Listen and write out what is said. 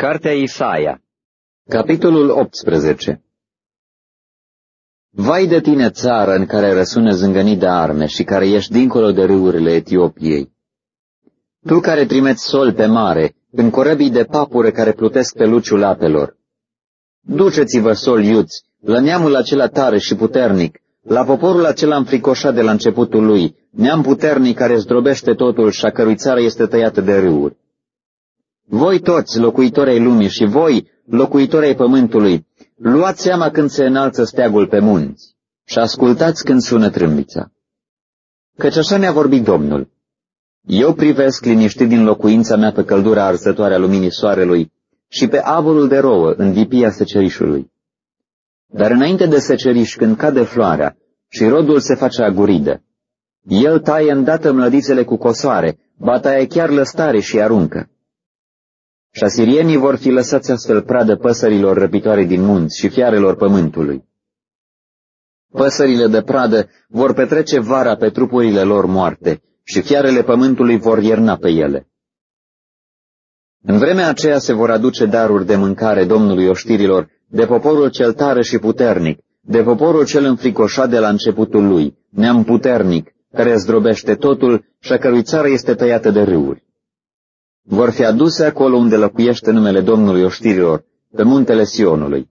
Cartea Isaia Capitolul 18 Vai de tine, țară în care răsună zângănit de arme și care ești dincolo de râurile Etiopiei. Tu care trimeți sol pe mare, în corăbii de papure care plutesc pe luciul apelor. Duceți-vă, sol iuți, la neamul acela tare și puternic, la poporul acela înfricoșat de la începutul lui, neam puternic care zdrobește totul și a cărui țară este tăiată de râuri. Voi toți, locuitorii lumii și voi, locuitorii pământului, luați seama când se înalță steagul pe munți și ascultați când sună trâmbița. Căci așa mi-a vorbit Domnul. Eu privesc liniștit din locuința mea pe căldura arsătoare a luminii soarelui și pe aburul de rouă în vipia secerișului. Dar înainte de seceriș, când cade floarea și rodul se face aguridă, el taie îndată mlădițele cu cosoare, bataie chiar lăstare și aruncă. Și asirienii vor fi lăsați astfel pradă păsărilor răpitoare din munți și fiarelor pământului. Păsările de pradă vor petrece vara pe trupurile lor moarte și fiarele pământului vor ierna pe ele. În vremea aceea se vor aduce daruri de mâncare Domnului oștirilor, de poporul cel tare și puternic, de poporul cel înfricoșat de la începutul lui, neam puternic, care zdrobește totul și a cărui țară este tăiată de râuri vor fi aduse acolo unde locuiește numele Domnului oștirilor, pe muntele Sionului.